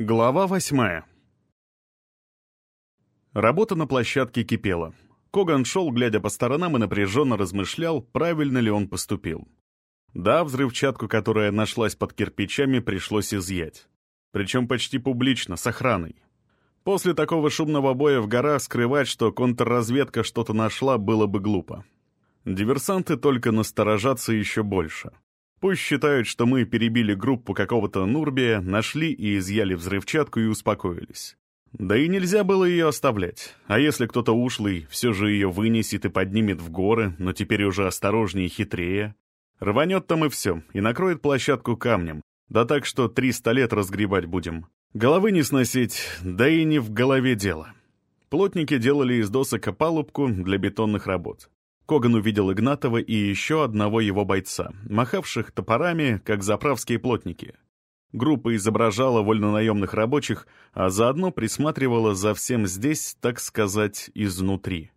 Глава восьмая. Работа на площадке кипела. Коган шел, глядя по сторонам, и напряженно размышлял, правильно ли он поступил. Да, взрывчатку, которая нашлась под кирпичами, пришлось изъять. Причем почти публично, с охраной. После такого шумного боя в горах скрывать, что контрразведка что-то нашла, было бы глупо. Диверсанты только насторожатся еще больше. Пусть считают, что мы перебили группу какого-то Нурбия, нашли и изъяли взрывчатку и успокоились. Да и нельзя было ее оставлять. А если кто-то ушлый все же ее вынесет и поднимет в горы, но теперь уже осторожнее и хитрее? Рванет там и все, и накроет площадку камнем. Да так, что 300 лет разгребать будем. Головы не сносить, да и не в голове дело. Плотники делали из досок опалубку для бетонных работ. Коган увидел Игнатова и еще одного его бойца, махавших топорами, как заправские плотники. Группа изображала вольнонаемных рабочих, а заодно присматривала за всем здесь, так сказать, изнутри.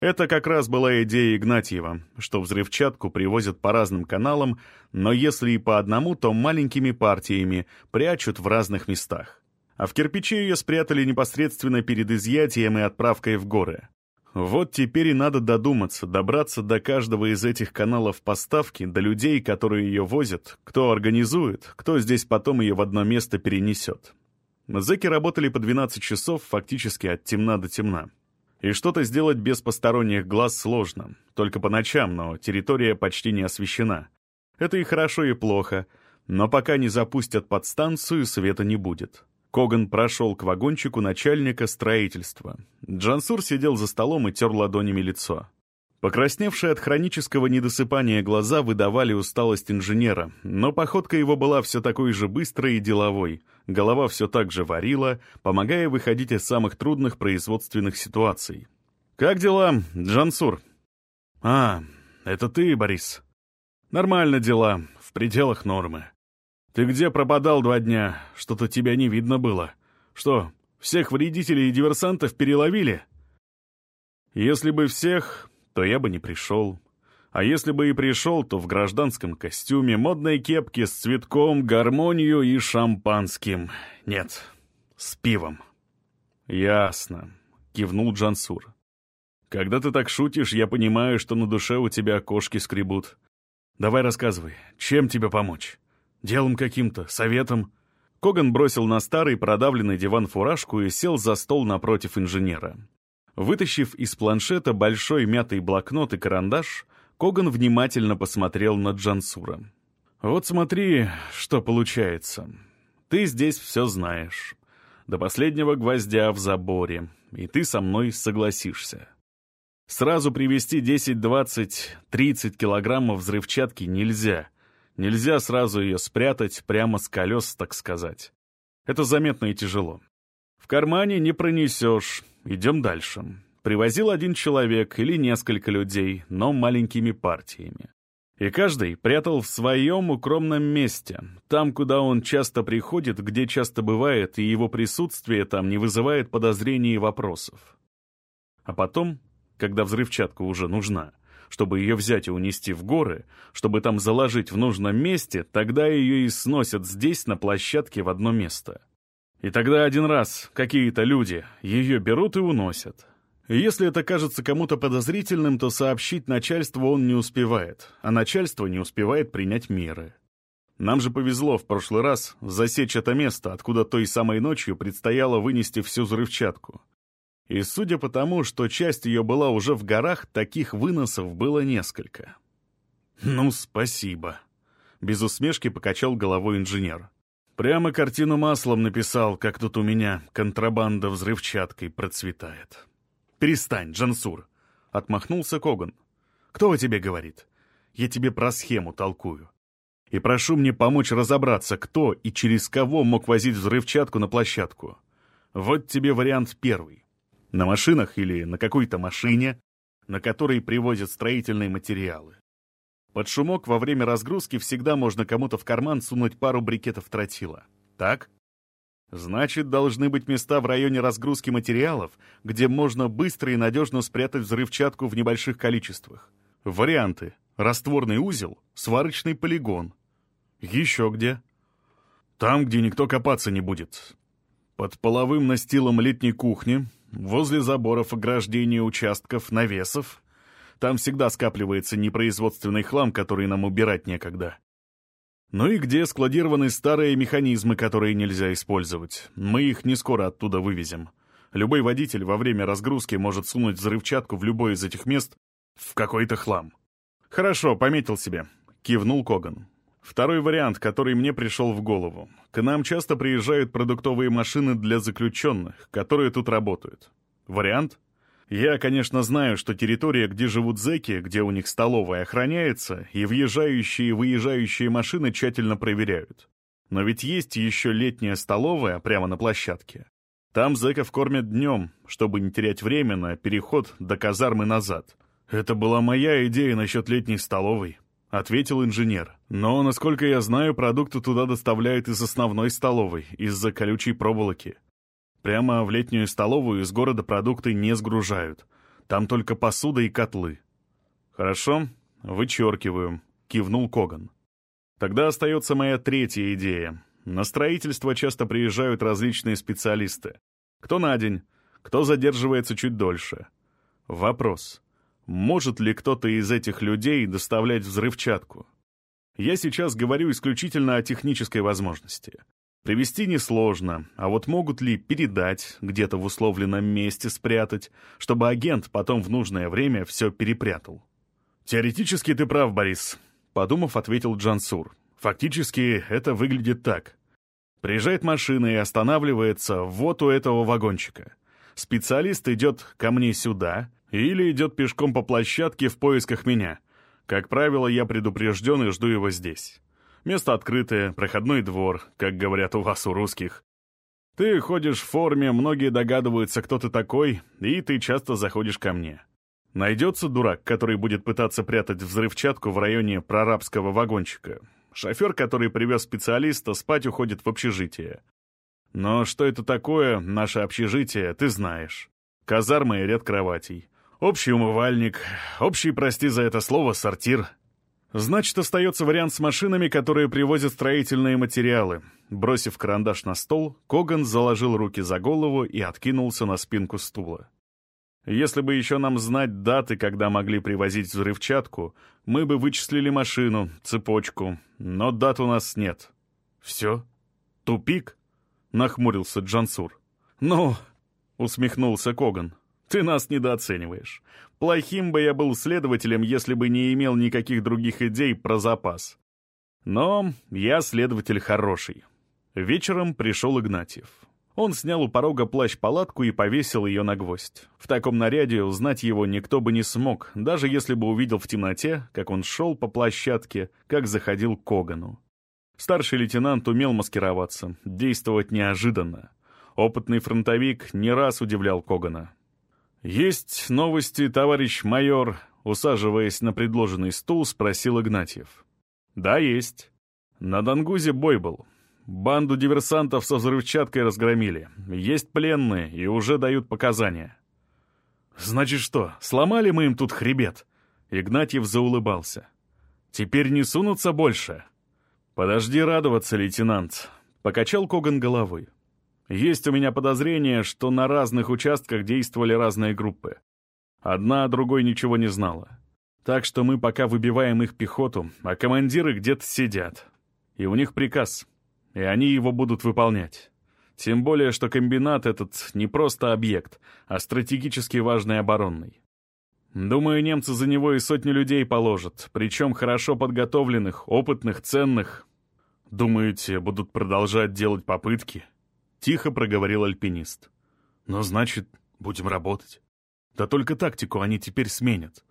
Это как раз была идея Игнатьева, что взрывчатку привозят по разным каналам, но если и по одному, то маленькими партиями, прячут в разных местах. А в кирпичи ее спрятали непосредственно перед изъятием и отправкой в горы. Вот теперь и надо додуматься, добраться до каждого из этих каналов поставки, до людей, которые ее возят, кто организует, кто здесь потом ее в одно место перенесет. Зэки работали по 12 часов фактически от темна до темна. И что-то сделать без посторонних глаз сложно, только по ночам, но территория почти не освещена. Это и хорошо, и плохо, но пока не запустят подстанцию, света не будет. Коган прошел к вагончику начальника строительства. Джансур сидел за столом и тер ладонями лицо. Покрасневшие от хронического недосыпания глаза выдавали усталость инженера, но походка его была все такой же быстрой и деловой. Голова все так же варила, помогая выходить из самых трудных производственных ситуаций. «Как дела, Джансур?» «А, это ты, Борис?» «Нормально дела, в пределах нормы. «Ты где пропадал два дня? Что-то тебя не видно было. Что, всех вредителей и диверсантов переловили?» «Если бы всех, то я бы не пришел. А если бы и пришел, то в гражданском костюме, модной кепке с цветком, гармонию и шампанским. Нет, с пивом». «Ясно», — кивнул Джансур. «Когда ты так шутишь, я понимаю, что на душе у тебя кошки скребут. Давай рассказывай, чем тебе помочь?» Делом каким-то, советом». Коган бросил на старый продавленный диван фуражку и сел за стол напротив инженера. Вытащив из планшета большой мятый блокнот и карандаш, Коган внимательно посмотрел на Джансура. «Вот смотри, что получается. Ты здесь все знаешь. До последнего гвоздя в заборе, и ты со мной согласишься. Сразу привезти 10, 20, 30 килограммов взрывчатки нельзя, Нельзя сразу ее спрятать прямо с колес, так сказать. Это заметно и тяжело. В кармане не пронесешь. Идем дальше. Привозил один человек или несколько людей, но маленькими партиями. И каждый прятал в своем укромном месте, там, куда он часто приходит, где часто бывает, и его присутствие там не вызывает подозрений и вопросов. А потом, когда взрывчатка уже нужна, чтобы ее взять и унести в горы, чтобы там заложить в нужном месте, тогда ее и сносят здесь, на площадке, в одно место. И тогда один раз какие-то люди ее берут и уносят. Если это кажется кому-то подозрительным, то сообщить начальству он не успевает, а начальство не успевает принять меры. Нам же повезло в прошлый раз засечь это место, откуда той самой ночью предстояло вынести всю взрывчатку. И судя по тому, что часть ее была уже в горах, таких выносов было несколько. «Ну, спасибо», — без усмешки покачал головой инженер. «Прямо картину маслом написал, как тут у меня контрабанда взрывчаткой процветает». «Перестань, Джансур», — отмахнулся Коган. «Кто о тебе говорит? Я тебе про схему толкую. И прошу мне помочь разобраться, кто и через кого мог возить взрывчатку на площадку. Вот тебе вариант первый. На машинах или на какой-то машине, на которой привозят строительные материалы. Под шумок во время разгрузки всегда можно кому-то в карман сунуть пару брикетов тротила. Так? Значит, должны быть места в районе разгрузки материалов, где можно быстро и надежно спрятать взрывчатку в небольших количествах. Варианты. Растворный узел, сварочный полигон. Еще где? Там, где никто копаться не будет. Под половым настилом летней кухни, возле заборов ограждения участков, навесов. Там всегда скапливается непроизводственный хлам, который нам убирать некогда. Ну и где складированы старые механизмы, которые нельзя использовать. Мы их не скоро оттуда вывезем. Любой водитель во время разгрузки может сунуть взрывчатку в любое из этих мест в какой-то хлам. «Хорошо, пометил себе», — кивнул Коган. Второй вариант, который мне пришел в голову. К нам часто приезжают продуктовые машины для заключенных, которые тут работают. Вариант? Я, конечно, знаю, что территория, где живут зэки, где у них столовая охраняется, и въезжающие и выезжающие машины тщательно проверяют. Но ведь есть еще летняя столовая прямо на площадке. Там зэков кормят днем, чтобы не терять время на переход до казармы назад. Это была моя идея насчет летней столовой. — ответил инженер. «Но, насколько я знаю, продукты туда доставляют из основной столовой, из-за колючей проволоки. Прямо в летнюю столовую из города продукты не сгружают. Там только посуда и котлы». «Хорошо, вычеркиваю», — кивнул Коган. «Тогда остается моя третья идея. На строительство часто приезжают различные специалисты. Кто на день, кто задерживается чуть дольше. Вопрос». Может ли кто-то из этих людей доставлять взрывчатку? Я сейчас говорю исключительно о технической возможности. Привести несложно, а вот могут ли передать, где-то в условленном месте спрятать, чтобы агент потом в нужное время все перепрятал? «Теоретически ты прав, Борис», — подумав, ответил Джансур. «Фактически это выглядит так. Приезжает машина и останавливается вот у этого вагончика. Специалист идет ко мне сюда, или идет пешком по площадке в поисках меня. Как правило, я предупрежден и жду его здесь. Место открытое, проходной двор, как говорят у вас, у русских. Ты ходишь в форме, многие догадываются, кто ты такой, и ты часто заходишь ко мне. Найдется дурак, который будет пытаться прятать взрывчатку в районе прорабского вагончика. Шофер, который привез специалиста, спать уходит в общежитие. Но что это такое, наше общежитие, ты знаешь. Казарма и ряд кроватей. Общий умывальник, общий, прости за это слово, сортир. Значит, остается вариант с машинами, которые привозят строительные материалы. Бросив карандаш на стол, Коган заложил руки за голову и откинулся на спинку стула. Если бы еще нам знать даты, когда могли привозить взрывчатку, мы бы вычислили машину, цепочку, но дат у нас нет. Все? Тупик? Нахмурился Джансур. Ну, усмехнулся Коган. Ты нас недооцениваешь. Плохим бы я был следователем, если бы не имел никаких других идей про запас. Но я следователь хороший. Вечером пришел Игнатьев. Он снял у порога плащ-палатку и повесил ее на гвоздь. В таком наряде узнать его никто бы не смог, даже если бы увидел в темноте, как он шел по площадке, как заходил к Когану. Старший лейтенант умел маскироваться, действовать неожиданно. Опытный фронтовик не раз удивлял Когана. «Есть новости, товарищ майор», — усаживаясь на предложенный стул, спросил Игнатьев. «Да, есть. На Дангузе бой был. Банду диверсантов со взрывчаткой разгромили. Есть пленные и уже дают показания». «Значит что, сломали мы им тут хребет?» Игнатьев заулыбался. «Теперь не сунутся больше?» «Подожди радоваться, лейтенант», — покачал Коган головой. Есть у меня подозрение, что на разных участках действовали разные группы. Одна о другой ничего не знала. Так что мы пока выбиваем их пехоту, а командиры где-то сидят. И у них приказ, и они его будут выполнять. Тем более, что комбинат этот не просто объект, а стратегически важный оборонный. Думаю, немцы за него и сотни людей положат, причем хорошо подготовленных, опытных, ценных. Думаете, будут продолжать делать попытки?» — тихо проговорил альпинист. «Но значит, будем работать. Да только тактику они теперь сменят.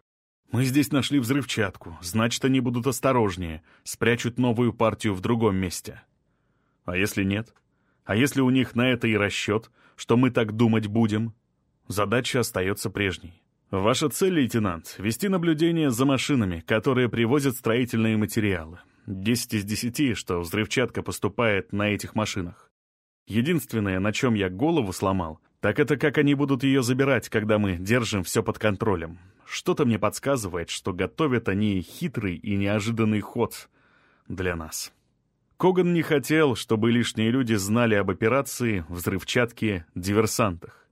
Мы здесь нашли взрывчатку, значит, они будут осторожнее, спрячут новую партию в другом месте. А если нет? А если у них на это и расчет, что мы так думать будем? Задача остается прежней. Ваша цель, лейтенант, вести наблюдение за машинами, которые привозят строительные материалы. Десять из десяти, что взрывчатка поступает на этих машинах. Единственное, на чем я голову сломал, так это как они будут ее забирать, когда мы держим все под контролем. Что-то мне подсказывает, что готовят они хитрый и неожиданный ход для нас. Коган не хотел, чтобы лишние люди знали об операции, взрывчатке, диверсантах.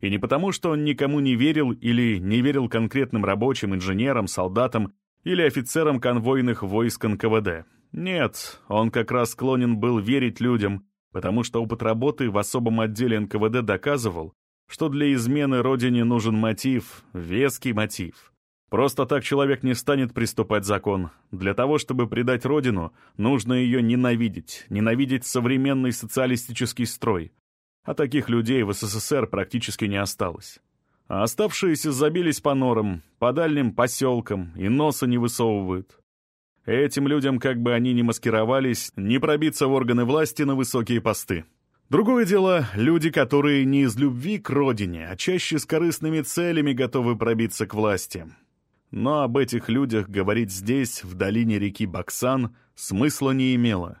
И не потому, что он никому не верил или не верил конкретным рабочим, инженерам, солдатам или офицерам конвойных войск НКВД. Нет, он как раз склонен был верить людям, потому что опыт работы в особом отделе НКВД доказывал, что для измены родине нужен мотив, веский мотив. Просто так человек не станет приступать закон. Для того, чтобы предать родину, нужно ее ненавидеть, ненавидеть современный социалистический строй. А таких людей в СССР практически не осталось. А оставшиеся забились по норам, по дальним поселкам и носа не высовывают. Этим людям, как бы они ни маскировались, не пробиться в органы власти на высокие посты. Другое дело — люди, которые не из любви к родине, а чаще с корыстными целями готовы пробиться к власти. Но об этих людях говорить здесь, в долине реки Баксан, смысла не имело.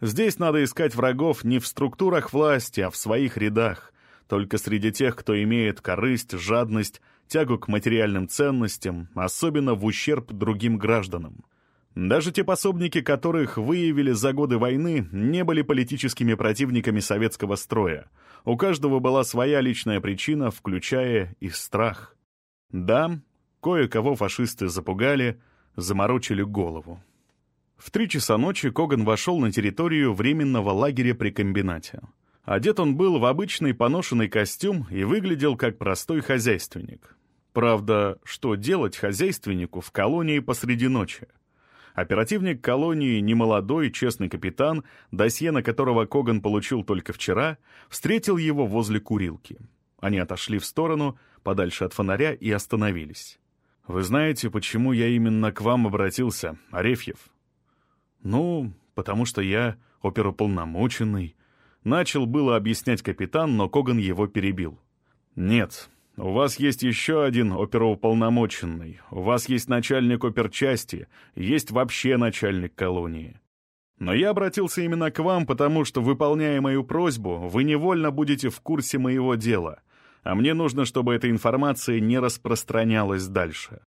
Здесь надо искать врагов не в структурах власти, а в своих рядах, только среди тех, кто имеет корысть, жадность, тягу к материальным ценностям, особенно в ущерб другим гражданам. Даже те пособники, которых выявили за годы войны, не были политическими противниками советского строя. У каждого была своя личная причина, включая и страх. Да, кое-кого фашисты запугали, заморочили голову. В три часа ночи Коган вошел на территорию временного лагеря при комбинате. Одет он был в обычный поношенный костюм и выглядел как простой хозяйственник. Правда, что делать хозяйственнику в колонии посреди ночи? Оперативник колонии, немолодой, честный капитан, досье на которого Коган получил только вчера, встретил его возле курилки. Они отошли в сторону, подальше от фонаря, и остановились. «Вы знаете, почему я именно к вам обратился, Арефьев?» «Ну, потому что я оперуполномоченный». Начал было объяснять капитан, но Коган его перебил. «Нет, у вас есть еще один оперуполномоченный, у вас есть начальник оперчасти, есть вообще начальник колонии. Но я обратился именно к вам, потому что, выполняя мою просьбу, вы невольно будете в курсе моего дела, а мне нужно, чтобы эта информация не распространялась дальше.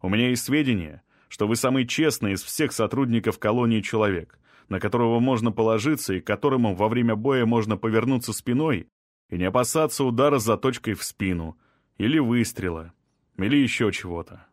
У меня есть сведения, что вы самый честный из всех сотрудников колонии человек, на которого можно положиться и которому во время боя можно повернуться спиной и не опасаться удара заточкой в спину, или выстрела, или еще чего-то.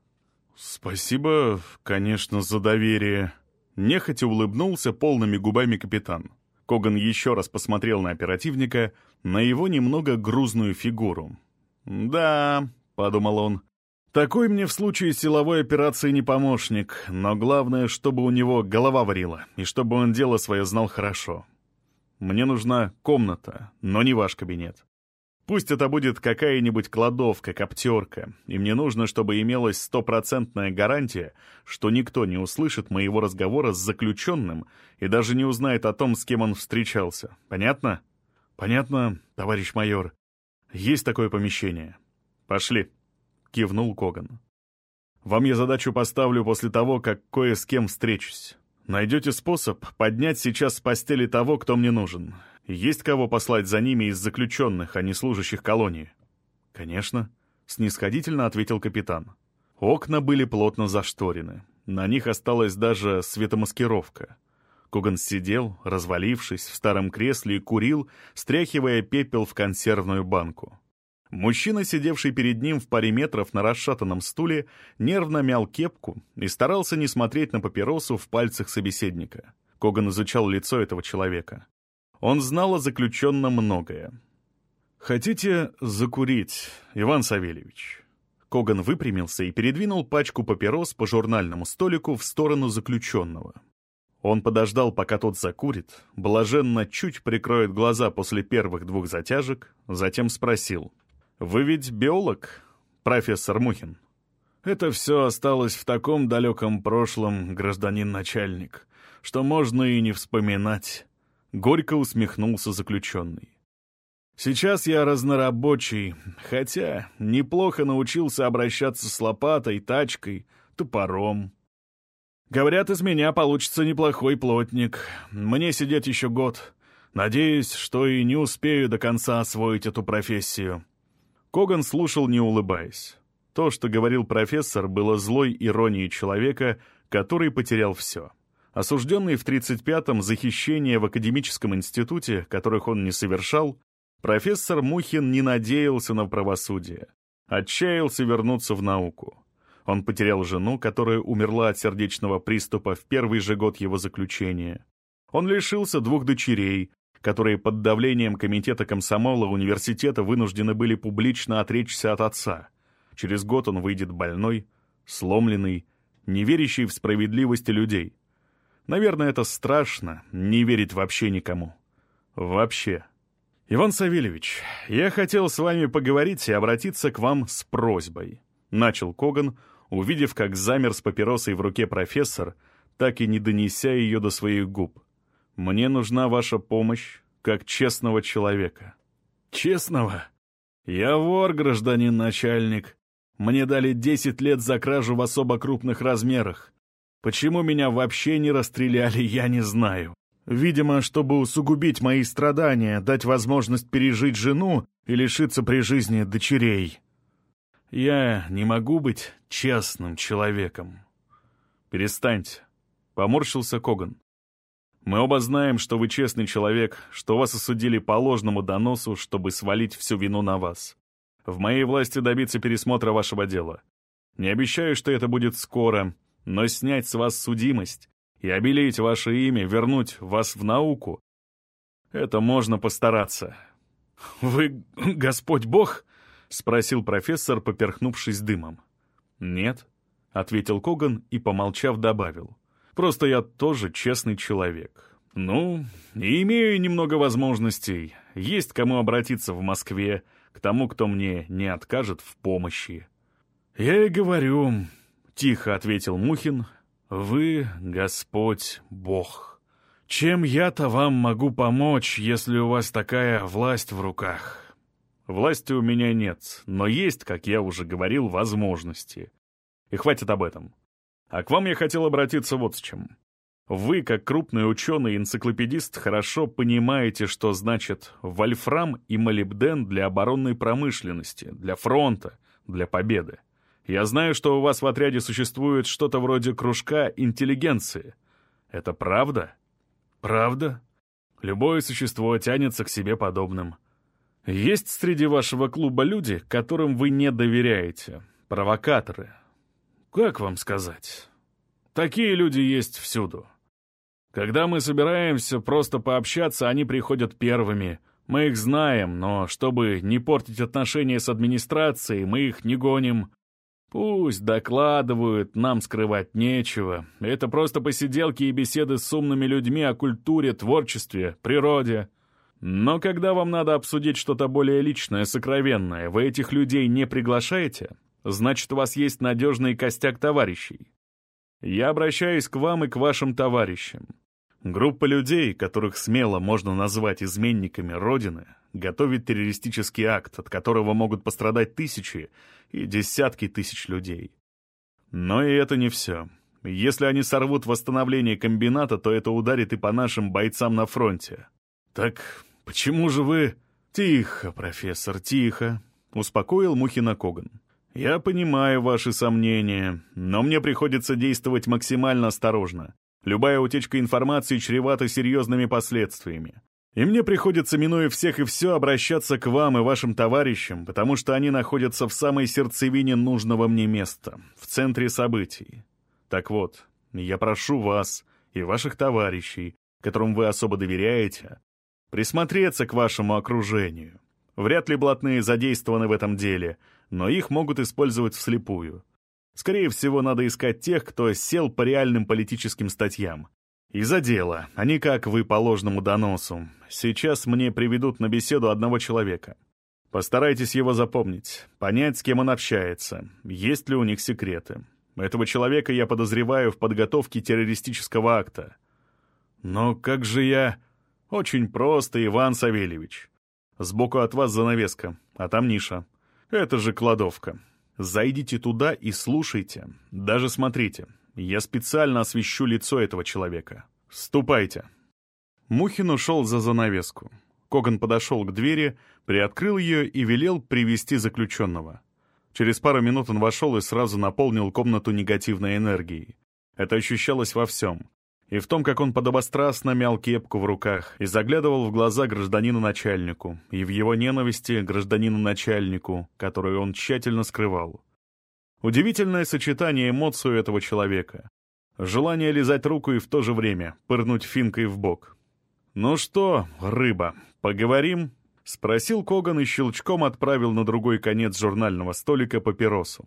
«Спасибо, конечно, за доверие», — нехотя улыбнулся полными губами капитан. Коган еще раз посмотрел на оперативника, на его немного грузную фигуру. «Да», — подумал он, — «такой мне в случае силовой операции не помощник, но главное, чтобы у него голова варила, и чтобы он дело свое знал хорошо. Мне нужна комната, но не ваш кабинет. Пусть это будет какая-нибудь кладовка, коптерка, и мне нужно, чтобы имелась стопроцентная гарантия, что никто не услышит моего разговора с заключенным и даже не узнает о том, с кем он встречался. Понятно? Понятно, товарищ майор. Есть такое помещение. Пошли, кивнул Коган. Вам я задачу поставлю после того, как кое с кем встречусь. Найдете способ поднять сейчас с постели того, кто мне нужен. Есть кого послать за ними из заключенных, а не служащих колонии?» «Конечно», — снисходительно ответил капитан. Окна были плотно зашторены. На них осталась даже светомаскировка. Коган сидел, развалившись в старом кресле и курил, стряхивая пепел в консервную банку. Мужчина, сидевший перед ним в паре метров на расшатанном стуле, нервно мял кепку и старался не смотреть на папиросу в пальцах собеседника. Коган изучал лицо этого человека. Он знал о заключенном многое. «Хотите закурить, Иван Савельевич?» Коган выпрямился и передвинул пачку папирос по журнальному столику в сторону заключенного. Он подождал, пока тот закурит, блаженно чуть прикроет глаза после первых двух затяжек, затем спросил — «Вы ведь биолог, профессор Мухин?» «Это все осталось в таком далеком прошлом, гражданин начальник, что можно и не вспоминать», — горько усмехнулся заключенный. «Сейчас я разнорабочий, хотя неплохо научился обращаться с лопатой, тачкой, топором. Говорят, из меня получится неплохой плотник. Мне сидеть еще год. Надеюсь, что и не успею до конца освоить эту профессию». Коган слушал, не улыбаясь. То, что говорил профессор, было злой иронией человека, который потерял все. Осужденный в 35-м за хищение в академическом институте, которых он не совершал, профессор Мухин не надеялся на правосудие. Отчаялся вернуться в науку. Он потерял жену, которая умерла от сердечного приступа в первый же год его заключения. Он лишился двух дочерей, которые под давлением комитета комсомола университета вынуждены были публично отречься от отца. Через год он выйдет больной, сломленный, не верящий в справедливость людей. Наверное, это страшно, не верить вообще никому. Вообще. Иван Савельевич, я хотел с вами поговорить и обратиться к вам с просьбой. Начал Коган, увидев, как замер с папиросой в руке профессор, так и не донеся ее до своих губ. Мне нужна ваша помощь, как честного человека. Честного? Я вор, гражданин начальник. Мне дали десять лет за кражу в особо крупных размерах. Почему меня вообще не расстреляли, я не знаю. Видимо, чтобы усугубить мои страдания, дать возможность пережить жену и лишиться при жизни дочерей. Я не могу быть честным человеком. Перестаньте. Поморщился Коган. Мы оба знаем, что вы честный человек, что вас осудили по ложному доносу, чтобы свалить всю вину на вас. В моей власти добиться пересмотра вашего дела. Не обещаю, что это будет скоро, но снять с вас судимость и обелить ваше имя, вернуть вас в науку — это можно постараться. «Вы Господь Бог?» — спросил профессор, поперхнувшись дымом. «Нет», — ответил Коган и, помолчав, добавил. Просто я тоже честный человек. Ну, и имею немного возможностей. Есть кому обратиться в Москве, к тому, кто мне не откажет в помощи. Я и говорю, — тихо ответил Мухин, — вы, Господь Бог. Чем я-то вам могу помочь, если у вас такая власть в руках? Власти у меня нет, но есть, как я уже говорил, возможности. И хватит об этом. А к вам я хотел обратиться вот с чем. Вы, как крупный ученый и энциклопедист, хорошо понимаете, что значит вольфрам и молибден для оборонной промышленности, для фронта, для победы. Я знаю, что у вас в отряде существует что-то вроде кружка интеллигенции. Это правда? Правда? Любое существо тянется к себе подобным. Есть среди вашего клуба люди, которым вы не доверяете, провокаторы, как вам сказать? Такие люди есть всюду. Когда мы собираемся просто пообщаться, они приходят первыми. Мы их знаем, но чтобы не портить отношения с администрацией, мы их не гоним. Пусть докладывают, нам скрывать нечего. Это просто посиделки и беседы с умными людьми о культуре, творчестве, природе. Но когда вам надо обсудить что-то более личное, сокровенное, вы этих людей не приглашаете? Значит, у вас есть надежный костяк товарищей. Я обращаюсь к вам и к вашим товарищам. Группа людей, которых смело можно назвать изменниками Родины, готовит террористический акт, от которого могут пострадать тысячи и десятки тысяч людей. Но и это не все. Если они сорвут восстановление комбината, то это ударит и по нашим бойцам на фронте. Так почему же вы... Тихо, профессор, тихо, успокоил Мухина Коган. «Я понимаю ваши сомнения, но мне приходится действовать максимально осторожно. Любая утечка информации чревата серьезными последствиями. И мне приходится, минуя всех и все, обращаться к вам и вашим товарищам, потому что они находятся в самой сердцевине нужного мне места, в центре событий. Так вот, я прошу вас и ваших товарищей, которым вы особо доверяете, присмотреться к вашему окружению. Вряд ли блатные задействованы в этом деле — но их могут использовать вслепую. Скорее всего, надо искать тех, кто сел по реальным политическим статьям. И за дело, а не как вы по ложному доносу. Сейчас мне приведут на беседу одного человека. Постарайтесь его запомнить, понять, с кем он общается, есть ли у них секреты. Этого человека я подозреваю в подготовке террористического акта. Но как же я... Очень просто, Иван Савельевич. Сбоку от вас занавеска, а там ниша. Это же кладовка. Зайдите туда и слушайте. Даже смотрите. Я специально освещу лицо этого человека. Ступайте. Мухин ушел за занавеску. Коган подошел к двери, приоткрыл ее и велел привести заключенного. Через пару минут он вошел и сразу наполнил комнату негативной энергией. Это ощущалось во всем. И в том, как он подобострастно мял кепку в руках и заглядывал в глаза гражданину-начальнику, и в его ненависти гражданину-начальнику, которую он тщательно скрывал. Удивительное сочетание эмоций у этого человека. Желание лизать руку и в то же время пырнуть финкой в бок. «Ну что, рыба, поговорим?» — спросил Коган и щелчком отправил на другой конец журнального столика папиросу.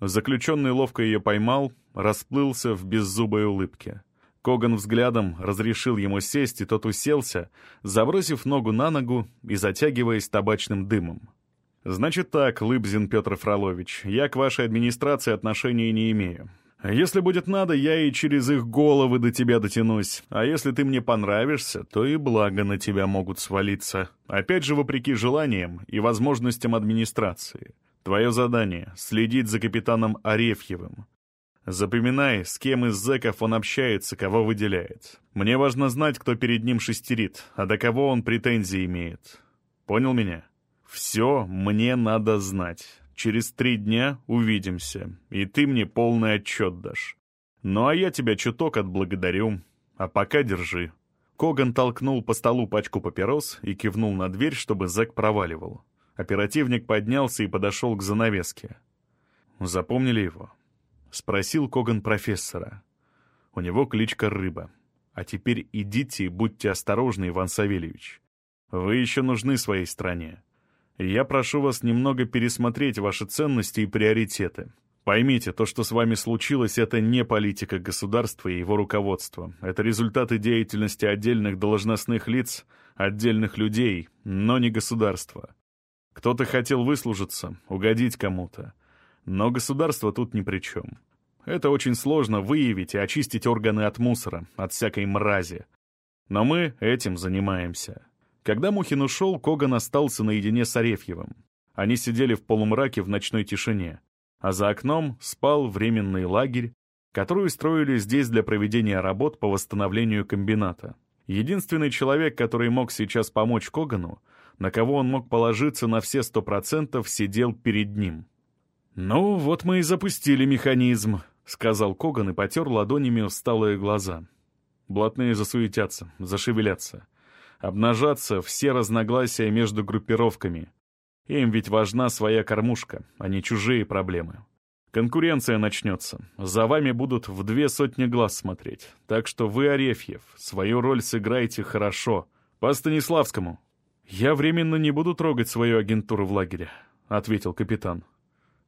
Заключенный ловко ее поймал, расплылся в беззубой улыбке. Коган взглядом разрешил ему сесть, и тот уселся, забросив ногу на ногу и затягиваясь табачным дымом. «Значит так, Лыбзин Петр Фролович, я к вашей администрации отношения не имею. Если будет надо, я и через их головы до тебя дотянусь. А если ты мне понравишься, то и благо на тебя могут свалиться. Опять же, вопреки желаниям и возможностям администрации. Твое задание — следить за капитаном Арефьевым. Запоминай, с кем из зэков он общается, кого выделяет. Мне важно знать, кто перед ним шестерит, а до кого он претензии имеет. Понял меня? Все мне надо знать. Через три дня увидимся, и ты мне полный отчет дашь. Ну а я тебя чуток отблагодарю. А пока держи». Коган толкнул по столу пачку папирос и кивнул на дверь, чтобы зэк проваливал. Оперативник поднялся и подошел к занавеске. «Запомнили его?» — спросил Коган профессора. «У него кличка Рыба. А теперь идите и будьте осторожны, Иван Савельевич. Вы еще нужны своей стране я прошу вас немного пересмотреть ваши ценности и приоритеты. Поймите, то, что с вами случилось, это не политика государства и его руководства. Это результаты деятельности отдельных должностных лиц, отдельных людей, но не государства. Кто-то хотел выслужиться, угодить кому-то. Но государство тут ни при чем. Это очень сложно выявить и очистить органы от мусора, от всякой мрази. Но мы этим занимаемся. Когда Мухин ушел, Коган остался наедине с Арефьевым. Они сидели в полумраке в ночной тишине, а за окном спал временный лагерь, который устроили здесь для проведения работ по восстановлению комбината. Единственный человек, который мог сейчас помочь Когану, на кого он мог положиться на все сто процентов, сидел перед ним. «Ну, вот мы и запустили механизм», — сказал Коган и потер ладонями усталые глаза. Блатные засуетятся, зашевелятся обнажаться все разногласия между группировками. Им ведь важна своя кормушка, а не чужие проблемы. Конкуренция начнется. За вами будут в две сотни глаз смотреть. Так что вы, Арефьев, свою роль сыграйте хорошо. По Станиславскому. «Я временно не буду трогать свою агентуру в лагере», — ответил капитан.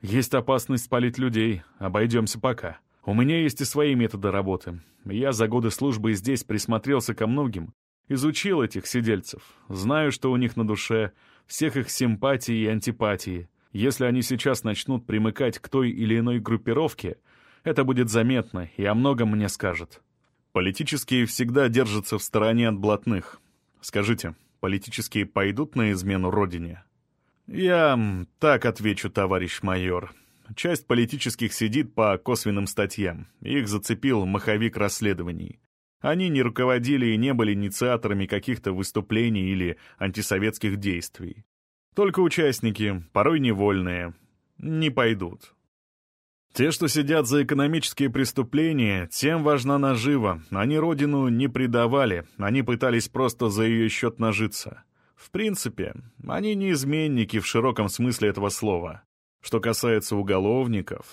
«Есть опасность спалить людей. Обойдемся пока. У меня есть и свои методы работы. Я за годы службы здесь присмотрелся ко многим Изучил этих сидельцев, знаю, что у них на душе, всех их симпатии и антипатии. Если они сейчас начнут примыкать к той или иной группировке, это будет заметно и о многом мне скажет. Политические всегда держатся в стороне от блатных. Скажите, политические пойдут на измену родине? Я так отвечу, товарищ майор. Часть политических сидит по косвенным статьям. Их зацепил маховик расследований. Они не руководили и не были инициаторами каких-то выступлений или антисоветских действий. Только участники, порой невольные, не пойдут. Те, что сидят за экономические преступления, тем важна нажива. Они родину не предавали, они пытались просто за ее счет нажиться. В принципе, они не изменники в широком смысле этого слова. Что касается уголовников,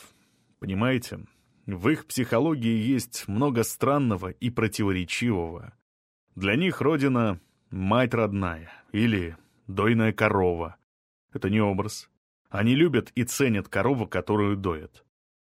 понимаете, в их психологии есть много странного и противоречивого. Для них родина — мать родная или дойная корова. Это не образ. Они любят и ценят корову, которую доят.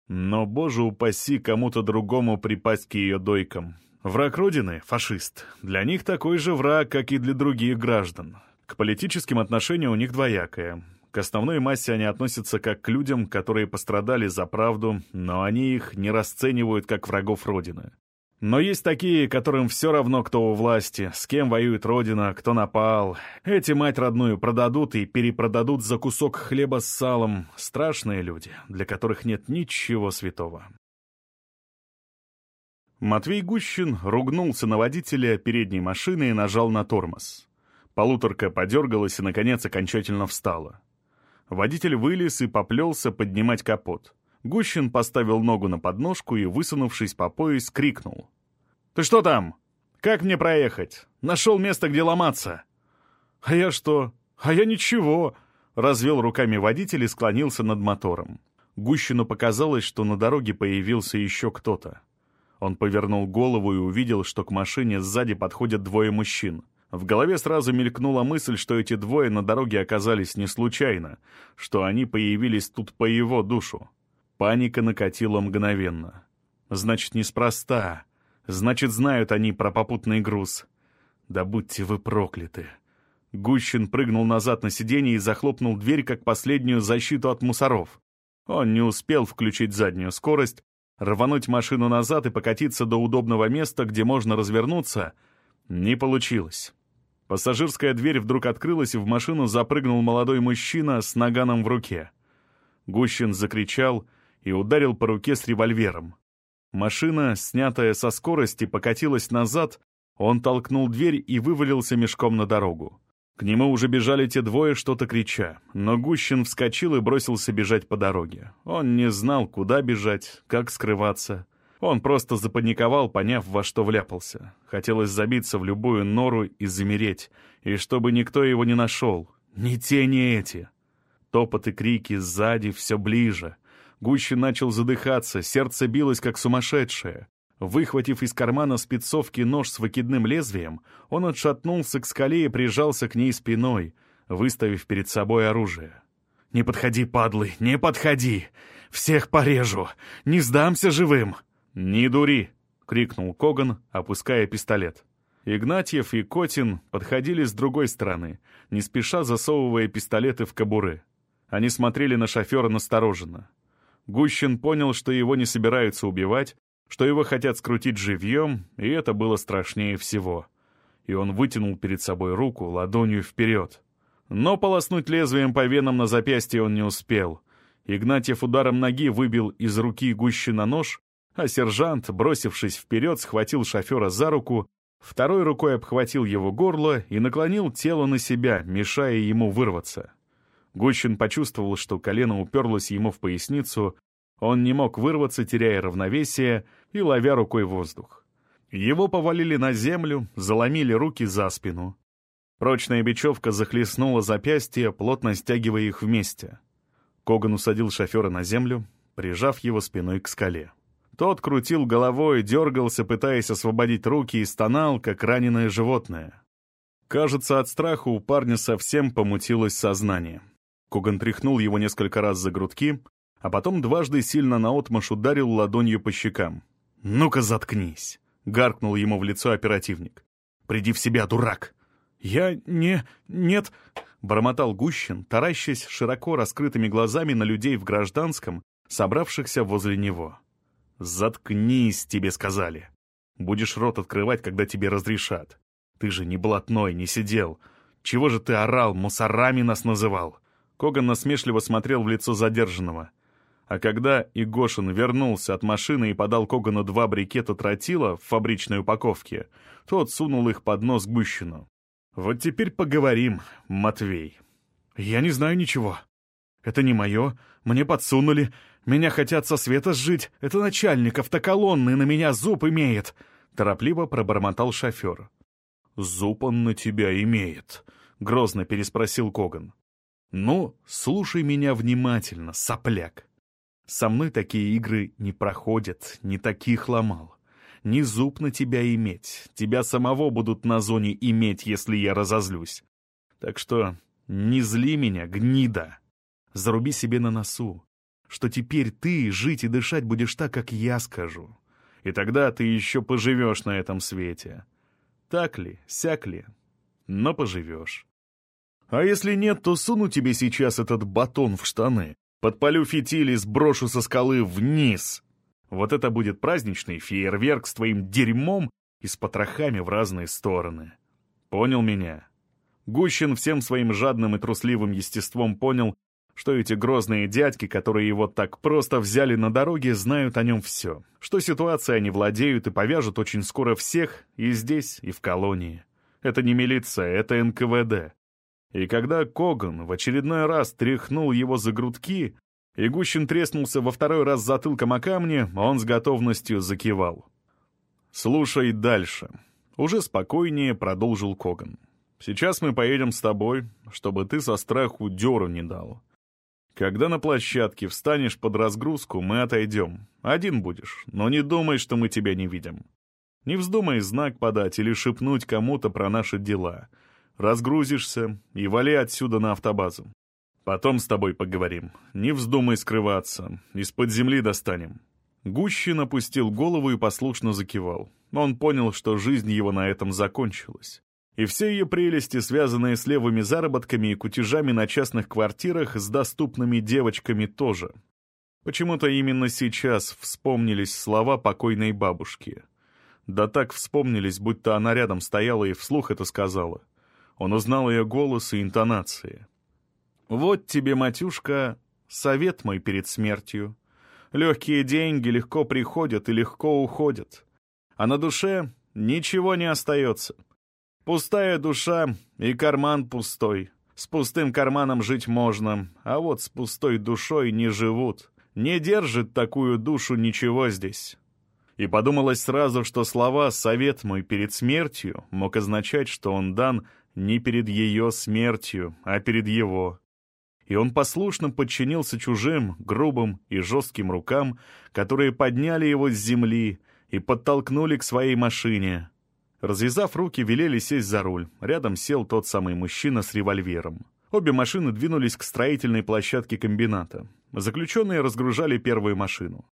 Но, боже упаси, кому-то другому припасть к ее дойкам. Враг Родины — фашист. Для них такой же враг, как и для других граждан. К политическим отношениям у них двоякое. К основной массе они относятся как к людям, которые пострадали за правду, но они их не расценивают как врагов Родины. Но есть такие, которым все равно, кто у власти, с кем воюет Родина, кто напал. Эти мать родную продадут и перепродадут за кусок хлеба с салом. Страшные люди, для которых нет ничего святого. Матвей Гущин ругнулся на водителя передней машины и нажал на тормоз. Полуторка подергалась и, наконец, окончательно встала. Водитель вылез и поплелся поднимать капот. Гущин поставил ногу на подножку и, высунувшись по пояс, крикнул. Ты что там? Как мне проехать? Нашел место, где ломаться». «А я что? А я ничего!» Развел руками водитель и склонился над мотором. Гущину показалось, что на дороге появился еще кто-то. Он повернул голову и увидел, что к машине сзади подходят двое мужчин. В голове сразу мелькнула мысль, что эти двое на дороге оказались не случайно, что они появились тут по его душу. Паника накатила мгновенно. Значит, неспроста. Значит, знают они про попутный груз. Да будьте вы прокляты. Гущин прыгнул назад на сиденье и захлопнул дверь, как последнюю защиту от мусоров. Он не успел включить заднюю скорость, рвануть машину назад и покатиться до удобного места, где можно развернуться, не получилось. Пассажирская дверь вдруг открылась, и в машину запрыгнул молодой мужчина с наганом в руке. Гущин закричал и ударил по руке с револьвером. Машина, снятая со скорости, покатилась назад, он толкнул дверь и вывалился мешком на дорогу. К нему уже бежали те двое, что-то крича, но Гущин вскочил и бросился бежать по дороге. Он не знал, куда бежать, как скрываться. Он просто запаниковал, поняв, во что вляпался. Хотелось забиться в любую нору и замереть, и чтобы никто его не нашел. Ни те, ни эти. Топот и крики сзади все ближе. Гущин начал задыхаться, сердце билось, как сумасшедшее. Выхватив из кармана спецовки нож с выкидным лезвием, он отшатнулся к скале и прижался к ней спиной, выставив перед собой оружие. «Не подходи, падлы, не подходи! Всех порежу! Не сдамся живым!» «Не дури!» — крикнул Коган, опуская пистолет. Игнатьев и Котин подходили с другой стороны, не спеша засовывая пистолеты в кобуры. Они смотрели на шофера настороженно. Гущин понял, что его не собираются убивать, что его хотят скрутить живьем, и это было страшнее всего. И он вытянул перед собой руку ладонью вперед. Но полоснуть лезвием по венам на запястье он не успел. Игнатьев ударом ноги выбил из руки Гущина нож, а сержант, бросившись вперед, схватил шофера за руку, второй рукой обхватил его горло и наклонил тело на себя, мешая ему вырваться. Гущин почувствовал, что колено уперлось ему в поясницу, он не мог вырваться, теряя равновесие и ловя рукой воздух. Его повалили на землю, заломили руки за спину. Прочная бечевка захлестнула запястья, плотно стягивая их вместе. Коган усадил шофера на землю, прижав его спиной к скале. Тот крутил головой, дергался, пытаясь освободить руки, и стонал, как раненое животное. Кажется, от страха у парня совсем помутилось сознание. Коган тряхнул его несколько раз за грудки, а потом дважды сильно наотмашь ударил ладонью по щекам. «Ну-ка заткнись!» — гаркнул ему в лицо оперативник. «Приди в себя, дурак!» «Я не... нет...» — бормотал Гущин, таращась широко раскрытыми глазами на людей в гражданском, собравшихся возле него. «Заткнись, тебе сказали. Будешь рот открывать, когда тебе разрешат. Ты же не блатной, не сидел. Чего же ты орал, мусорами нас называл?» Коган насмешливо смотрел в лицо задержанного. А когда Игошин вернулся от машины и подал Когану два брикета тротила в фабричной упаковке, тот сунул их под нос Гущину. «Вот теперь поговорим, Матвей». «Я не знаю ничего. Это не мое. Мне подсунули. Меня хотят со света сжить. Это начальник автоколонны на меня зуб имеет», — торопливо пробормотал шофер. «Зуб он на тебя имеет», — грозно переспросил Коган. «Ну, слушай меня внимательно, сопляк. Со мной такие игры не проходят, не таких ломал. Не зуб на тебя иметь, тебя самого будут на зоне иметь, если я разозлюсь. Так что не зли меня, гнида. Заруби себе на носу, что теперь ты жить и дышать будешь так, как я скажу. И тогда ты еще поживешь на этом свете. Так ли, сяк ли, но поживешь. А если нет, то суну тебе сейчас этот батон в штаны, Подпалю фитиль и сброшу со скалы вниз. Вот это будет праздничный фейерверк с твоим дерьмом и с потрохами в разные стороны. Понял меня? Гущин всем своим жадным и трусливым естеством понял, что эти грозные дядьки, которые его так просто взяли на дороге, знают о нем все, что ситуацией они владеют и повяжут очень скоро всех и здесь, и в колонии. Это не милиция, это НКВД. И когда Коган в очередной раз тряхнул его за грудки, и Гущин треснулся во второй раз затылком о камни, он с готовностью закивал. «Слушай дальше». Уже спокойнее продолжил Коган. «Сейчас мы поедем с тобой, чтобы ты со страху дёру не дал. Когда на площадке встанешь под разгрузку, мы отойдем. Один будешь, но не думай, что мы тебя не видим. Не вздумай знак подать или шепнуть кому-то про наши дела. Разгрузишься и вали отсюда на автобазу. Потом с тобой поговорим. Не вздумай скрываться. Из-под земли достанем». Гущин опустил голову и послушно закивал. Он понял, что жизнь его на этом закончилась. И все ее прелести, связанные с левыми заработками и кутежами на частных квартирах с доступными девочками тоже. Почему-то именно сейчас вспомнились слова покойной бабушки. Да так вспомнились, будто она рядом стояла и вслух это сказала. Он узнал ее голос и интонации. «Вот тебе, матюшка, совет мой перед смертью. Легкие деньги легко приходят и легко уходят. А на душе ничего не остается. Пустая душа и карман пустой. С пустым карманом жить можно, а вот с пустой душой не живут. Не держит такую душу ничего здесь. И подумалось сразу, что слова «совет мой перед смертью» мог означать, что он дан не перед ее смертью, а перед его и он послушно подчинился чужим, грубым и жестким рукам, которые подняли его с земли и подтолкнули к своей машине. Развязав руки, велели сесть за руль. Рядом сел тот самый мужчина с револьвером. Обе машины двинулись к строительной площадке комбината. Заключенные разгружали первую машину.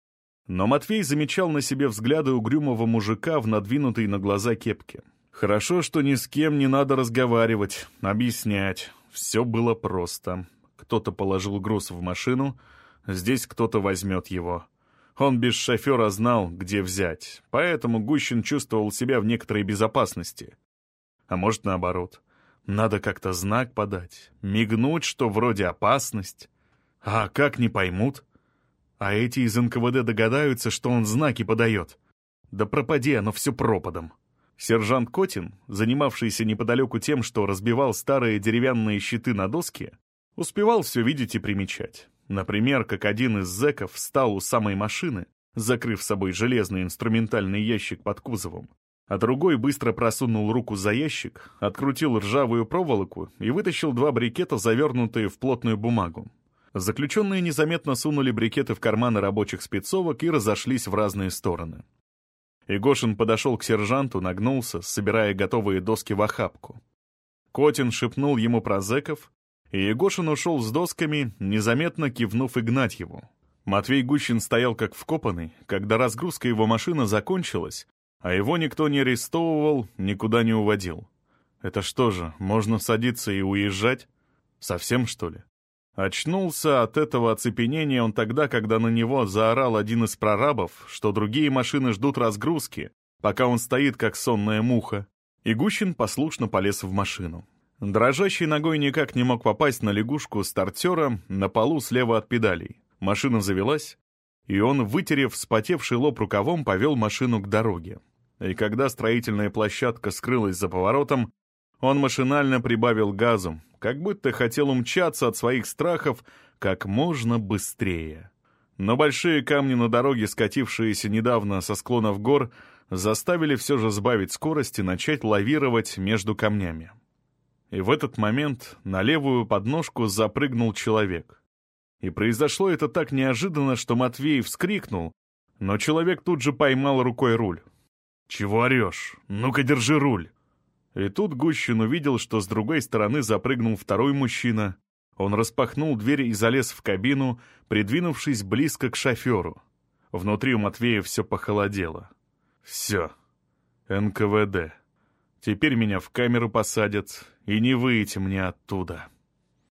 Но Матвей замечал на себе взгляды угрюмого мужика в надвинутой на глаза кепке. Хорошо, что ни с кем не надо разговаривать, объяснять. Все было просто. Кто-то положил груз в машину, здесь кто-то возьмет его. Он без шофера знал, где взять, поэтому Гущин чувствовал себя в некоторой безопасности. А может, наоборот. Надо как-то знак подать, мигнуть, что вроде опасность. А как не поймут? А эти из НКВД догадаются, что он знаки подает. Да пропади оно все пропадом. Сержант Котин, занимавшийся неподалеку тем, что разбивал старые деревянные щиты на доске, Успевал все видеть и примечать. Например, как один из зэков встал у самой машины, закрыв собой железный инструментальный ящик под кузовом, а другой быстро просунул руку за ящик, открутил ржавую проволоку и вытащил два брикета, завернутые в плотную бумагу. Заключенные незаметно сунули брикеты в карманы рабочих спецовок и разошлись в разные стороны. Игошин подошел к сержанту, нагнулся, собирая готовые доски в охапку. Котин шепнул ему про зэков, и Егошин ушел с досками, незаметно кивнув Игнатьеву. Матвей Гущин стоял как вкопанный, когда разгрузка его машины закончилась, а его никто не арестовывал, никуда не уводил. Это что же, можно садиться и уезжать? Совсем, что ли? Очнулся от этого оцепенения он тогда, когда на него заорал один из прорабов, что другие машины ждут разгрузки, пока он стоит, как сонная муха. И Гущин послушно полез в машину. Дрожащей ногой никак не мог попасть на лягушку стартера на полу слева от педалей. Машина завелась, и он, вытерев вспотевший лоб рукавом, повел машину к дороге. И когда строительная площадка скрылась за поворотом, он машинально прибавил газу, как будто хотел умчаться от своих страхов как можно быстрее. Но большие камни на дороге, скатившиеся недавно со склонов гор, заставили все же сбавить скорость и начать лавировать между камнями. И в этот момент на левую подножку запрыгнул человек. И произошло это так неожиданно, что Матвей вскрикнул, но человек тут же поймал рукой руль. «Чего орешь? Ну-ка держи руль!» И тут Гущин увидел, что с другой стороны запрыгнул второй мужчина. Он распахнул дверь и залез в кабину, придвинувшись близко к шоферу. Внутри у Матвея все похолодело. «Все. НКВД». Теперь меня в камеру посадят, и не выйти мне оттуда.